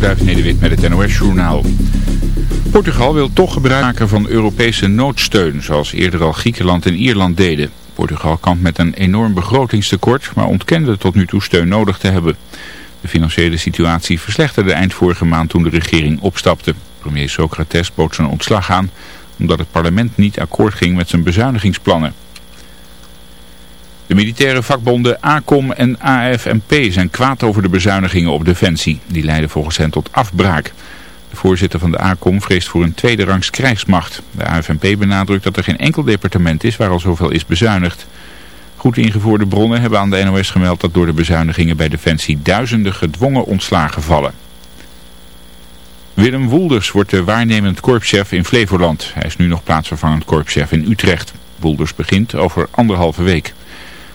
Onderduif Nederwit met het NOS-journaal. Portugal wil toch gebruik maken van Europese noodsteun, zoals eerder al Griekenland en Ierland deden. Portugal kampt met een enorm begrotingstekort, maar ontkende tot nu toe steun nodig te hebben. De financiële situatie verslechterde eind vorige maand toen de regering opstapte. Premier Socrates bood zijn ontslag aan, omdat het parlement niet akkoord ging met zijn bezuinigingsplannen. De militaire vakbonden ACOM en AFNP zijn kwaad over de bezuinigingen op defensie. Die leiden volgens hen tot afbraak. De voorzitter van de ACOM vreest voor een tweede rangs krijgsmacht. De AFNP benadrukt dat er geen enkel departement is waar al zoveel is bezuinigd. Goed ingevoerde bronnen hebben aan de NOS gemeld dat door de bezuinigingen bij Defensie duizenden gedwongen ontslagen vallen. Willem Woelders wordt de waarnemend korpschef in Flevoland. Hij is nu nog plaatsvervangend korpschef in Utrecht. Woelders begint over anderhalve week.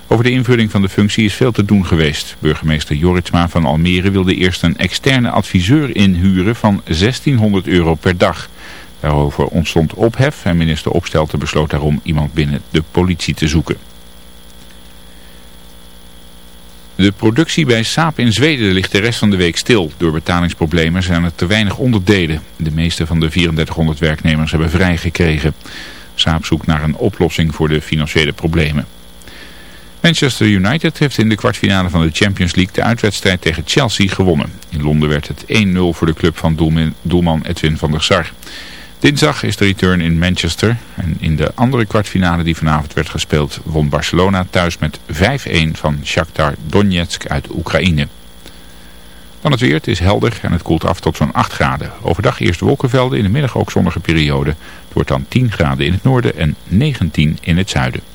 Over de invulling van de functie is veel te doen geweest. Burgemeester Joritsma van Almere wilde eerst een externe adviseur inhuren van 1600 euro per dag. Daarover ontstond ophef en minister Opstelten besloot daarom iemand binnen de politie te zoeken. De productie bij Saab in Zweden ligt de rest van de week stil. Door betalingsproblemen zijn er te weinig onderdelen. De meeste van de 3400 werknemers hebben vrijgekregen. Saab zoekt naar een oplossing voor de financiële problemen. Manchester United heeft in de kwartfinale van de Champions League de uitwedstrijd tegen Chelsea gewonnen. In Londen werd het 1-0 voor de club van doelman Edwin van der Sar. Dinsdag is de return in Manchester en in de andere kwartfinale die vanavond werd gespeeld won Barcelona thuis met 5-1 van Shakhtar Donetsk uit Oekraïne. Dan het weer, het is helder en het koelt af tot zo'n 8 graden. Overdag eerst wolkenvelden, in de middag ook zonnige periode. Het wordt dan 10 graden in het noorden en 19 in het zuiden.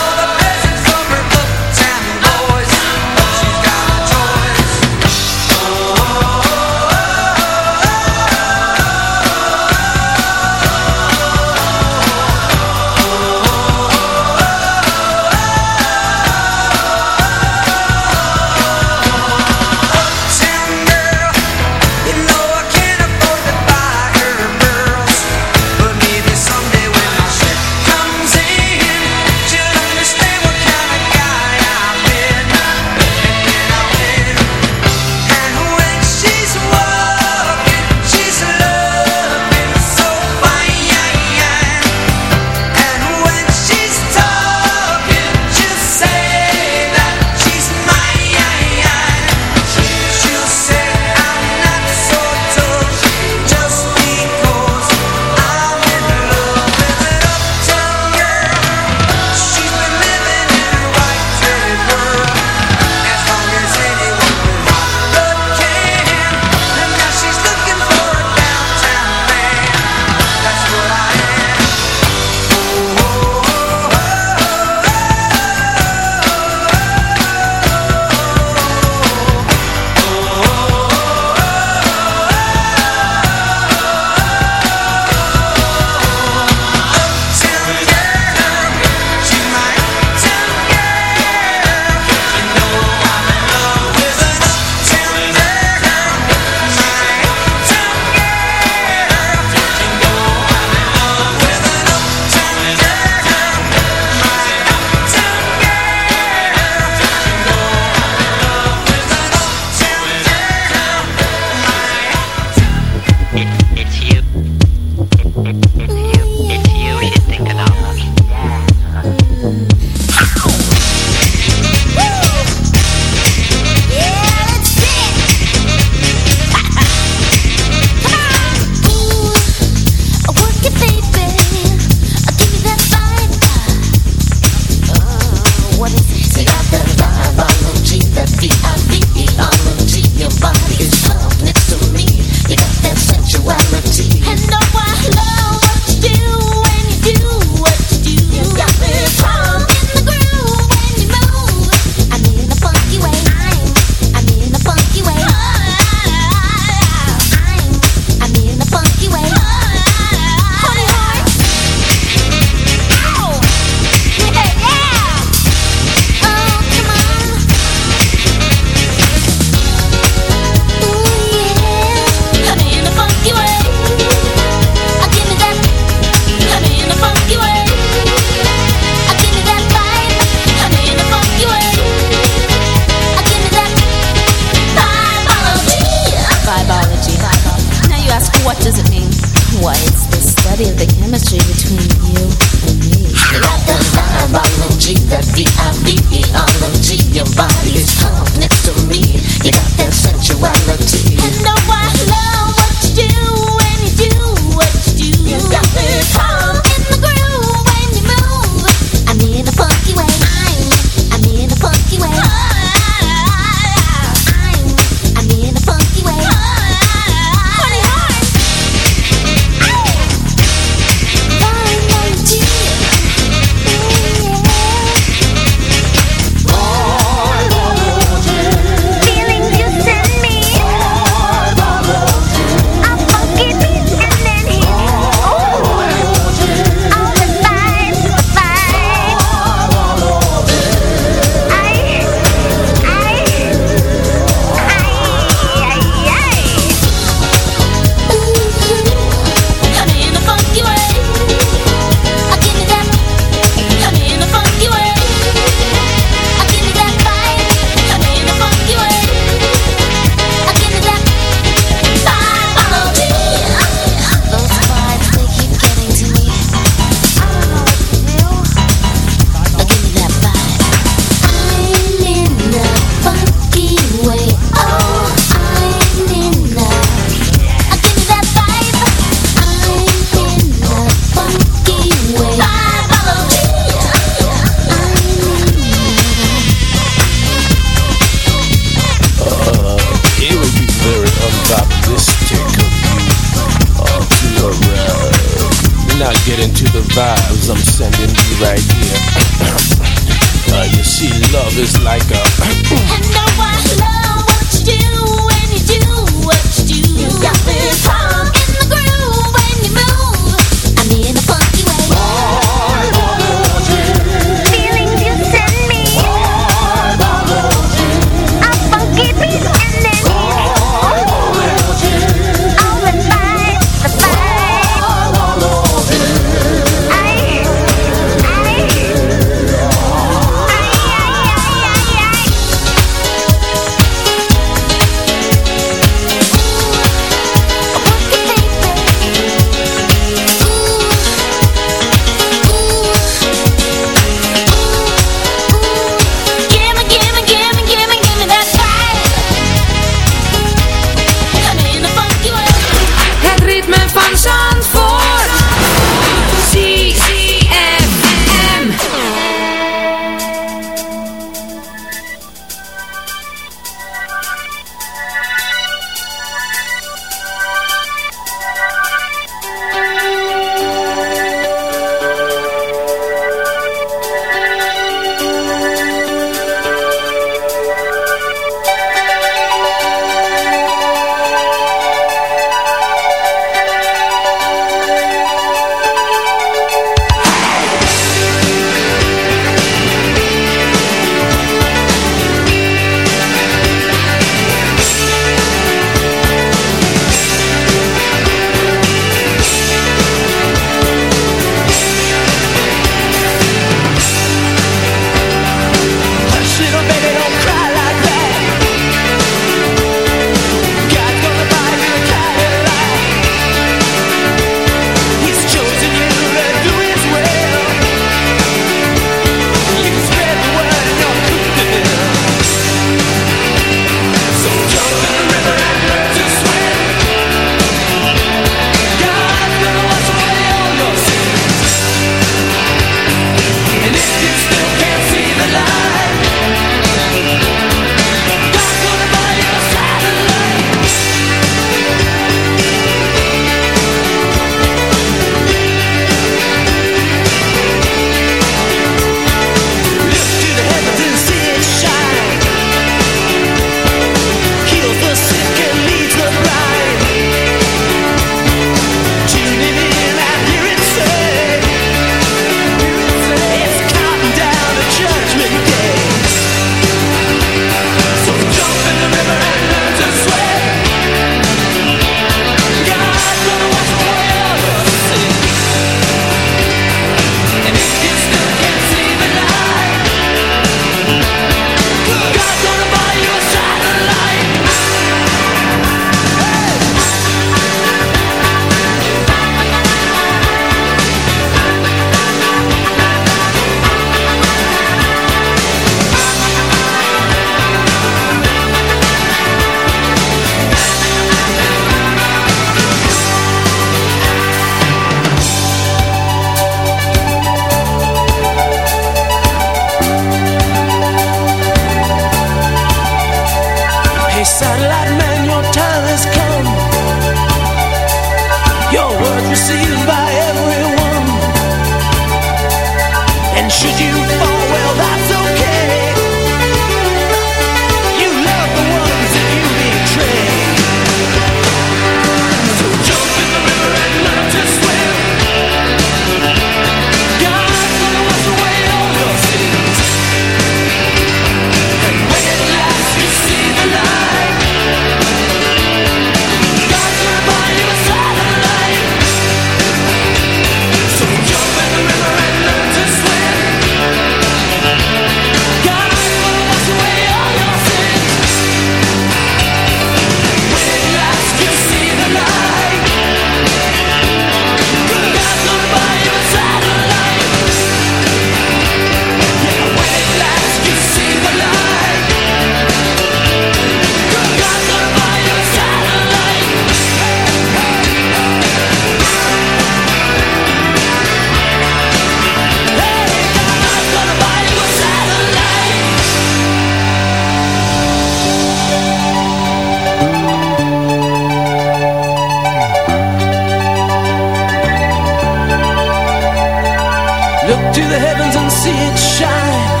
to the heavens and see it shine.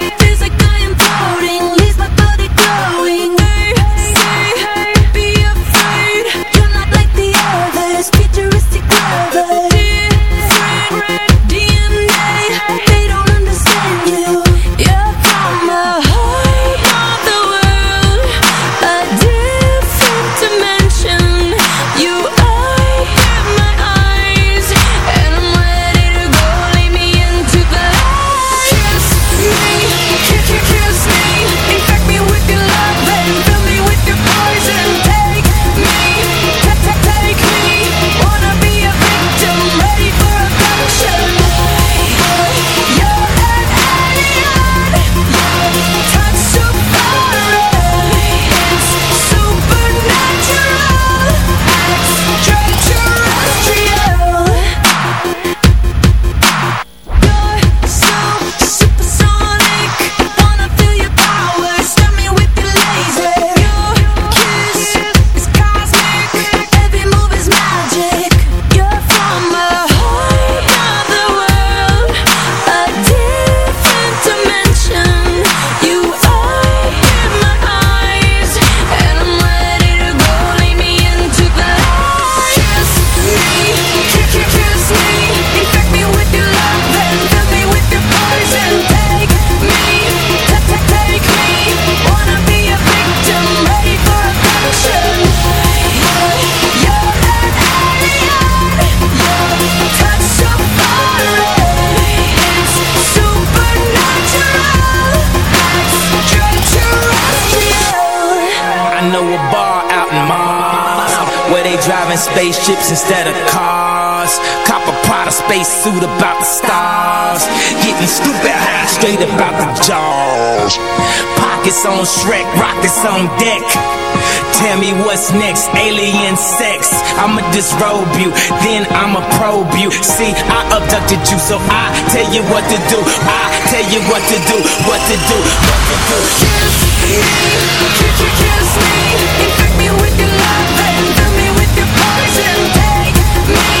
Pockets on Shrek, rockets on deck. Tell me what's next, alien sex. I'ma disrobe you, then I'ma probe you. See, I abducted you, so I tell you what to do. I tell you what to do, what to do, what to do. Kiss me, could you kiss me? Infect me with your love and fill me with your poison. Take me,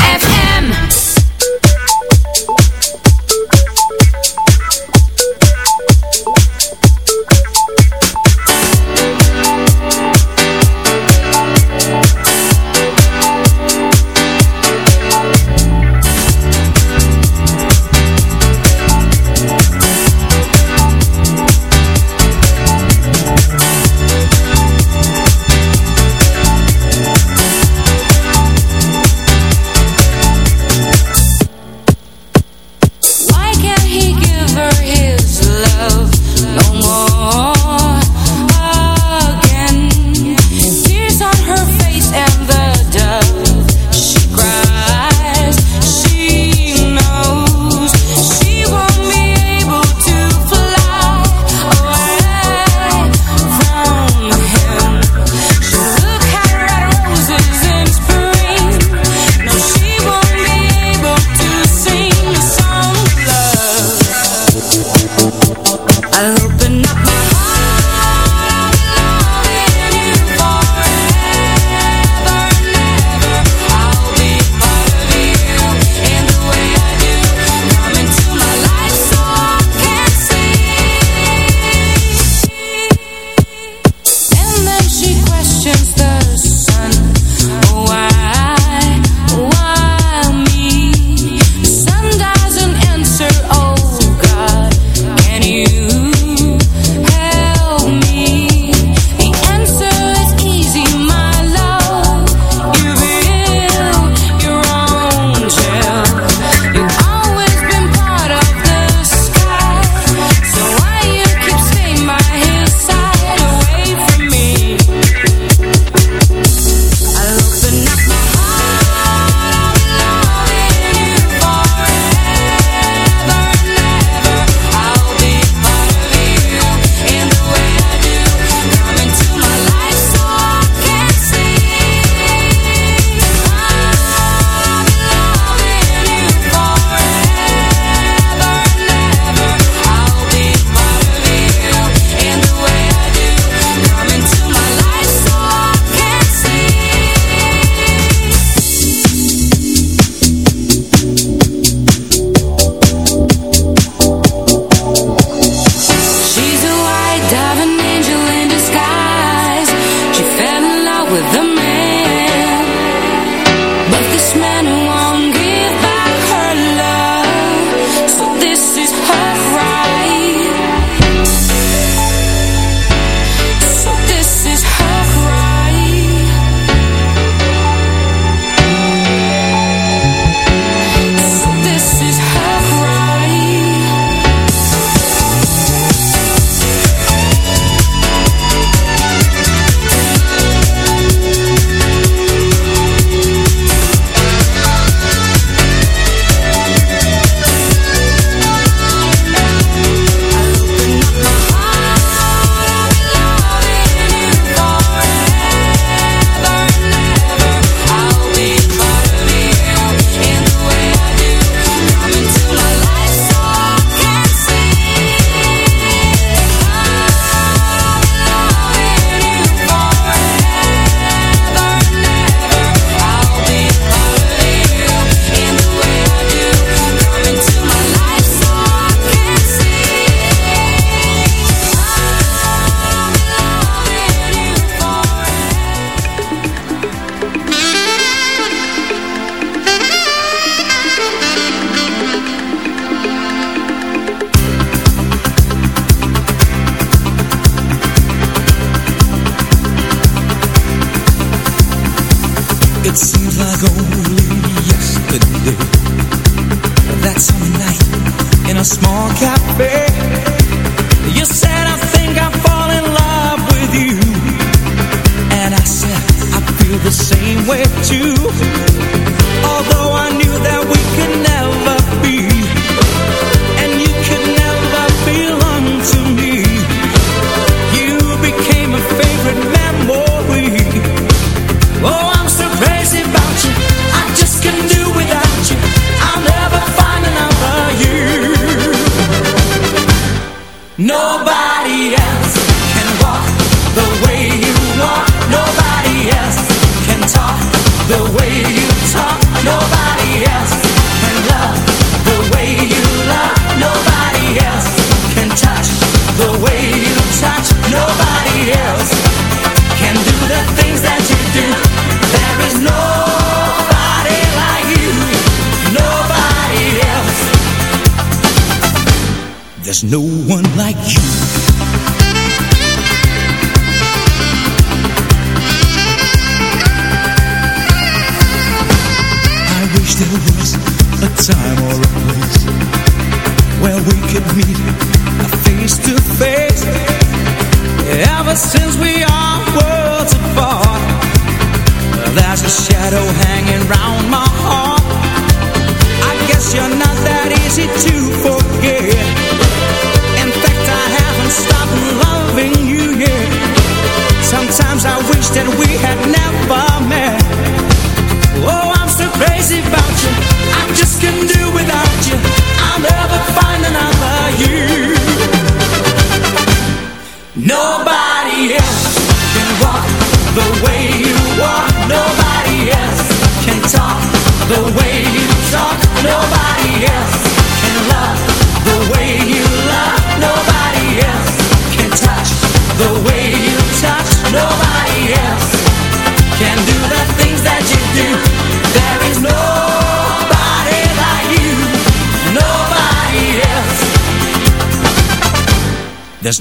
no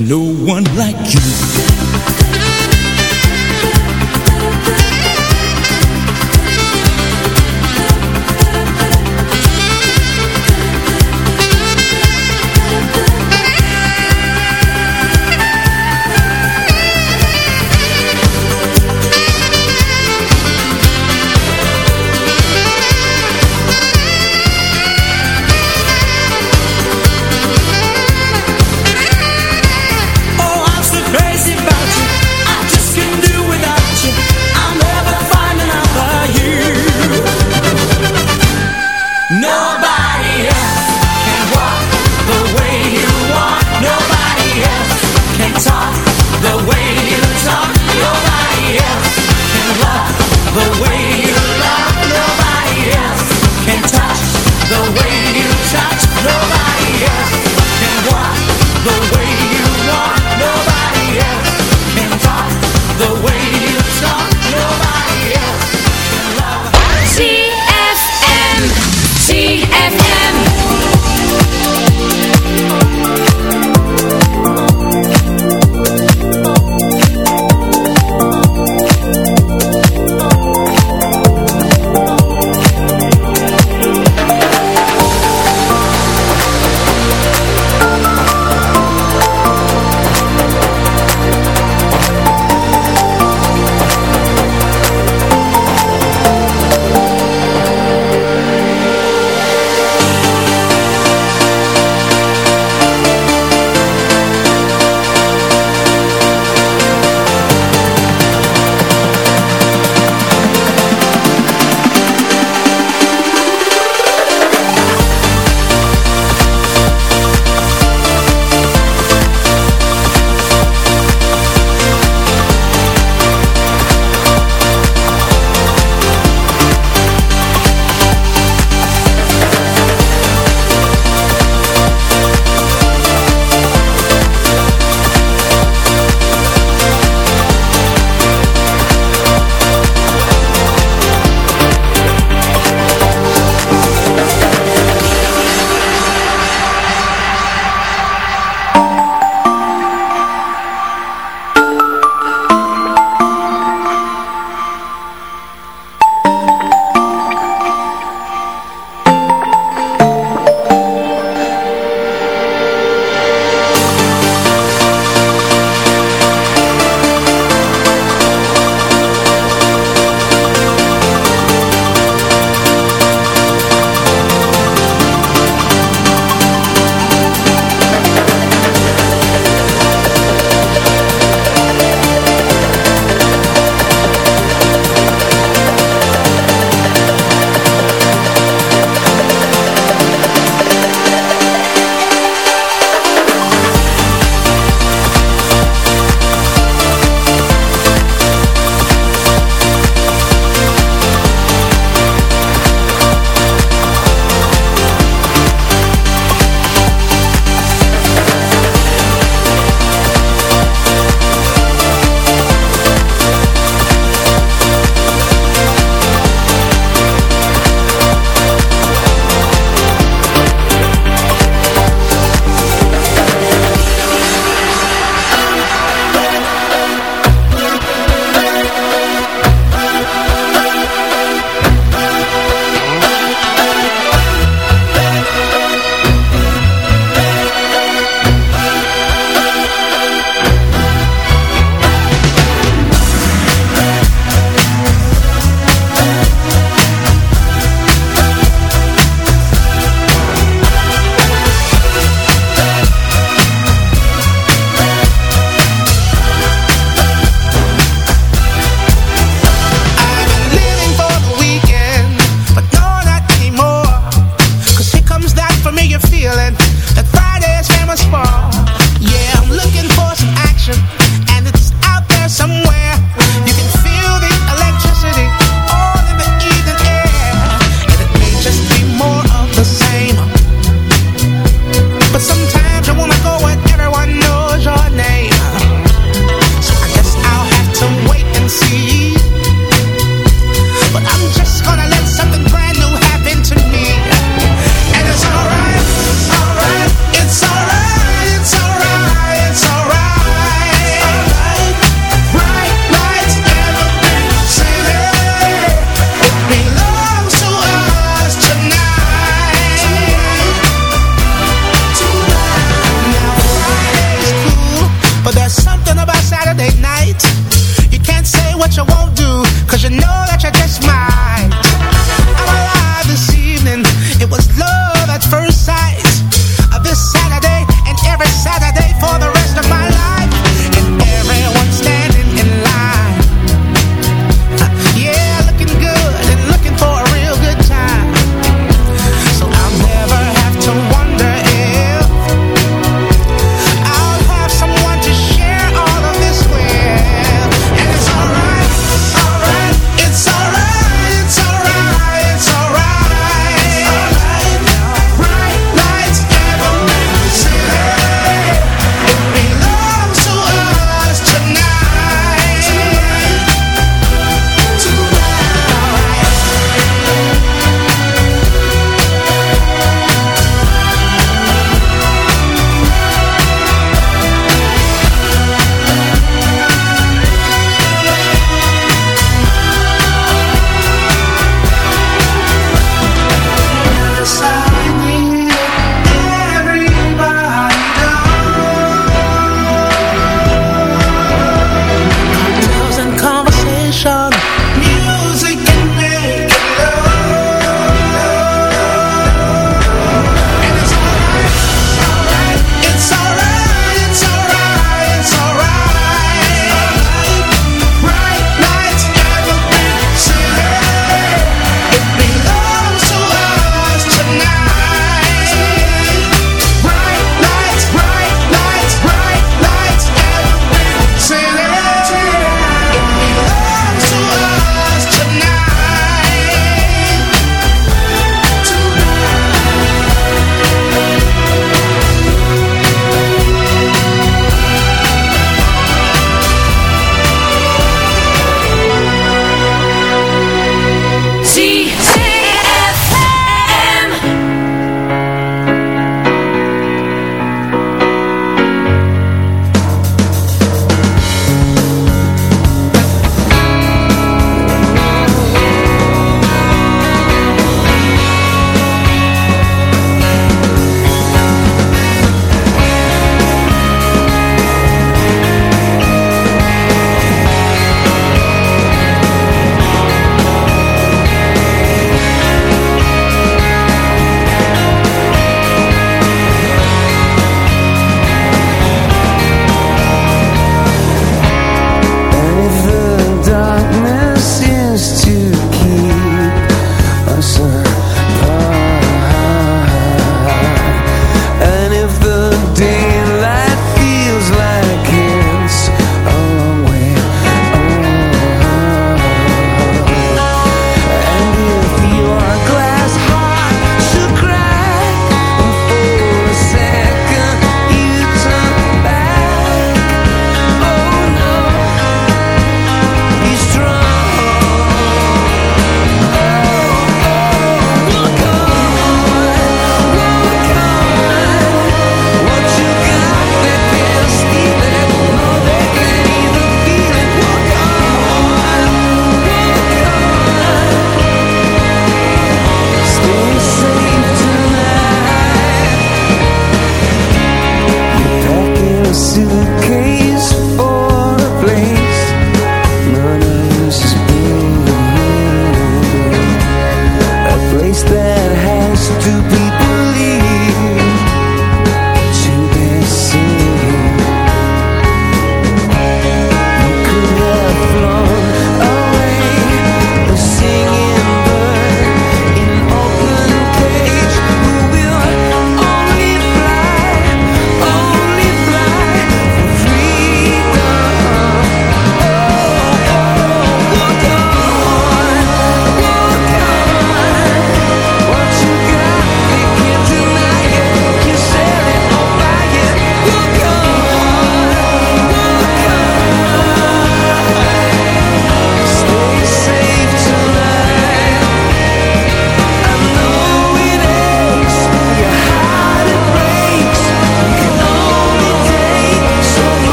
no one like you.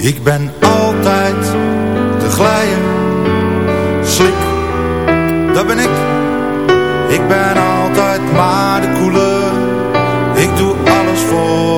Ik ben altijd de glijer, slik, dat ben ik. Ik ben altijd maar de koele, ik doe alles voor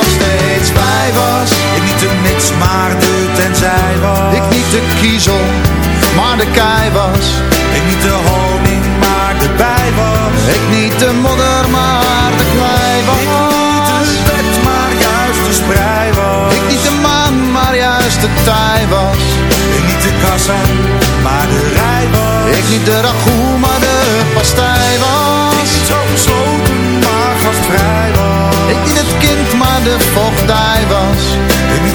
maar de tenzij was. Ik niet de kiezel, maar de kei was. Ik niet de honing, maar de bij was. Ik niet de modder, maar de klei was. Ik niet de wet, maar juist de sprei was. Ik niet de maan, maar juist de tij was. Ik niet de kassa, maar de rij was. Ik niet de ragout, maar de pastij was. Ik niet zo gesloten, maar gastvrij was ik niet het kind, maar de vochtdij was.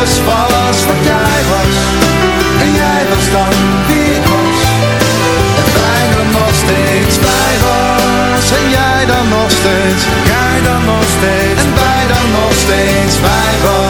alles wat jij was. En jij was dan wie ik was. En bijna nog steeds bij was. En jij dan nog steeds, jij dan nog steeds En wij dan nog steeds bij was.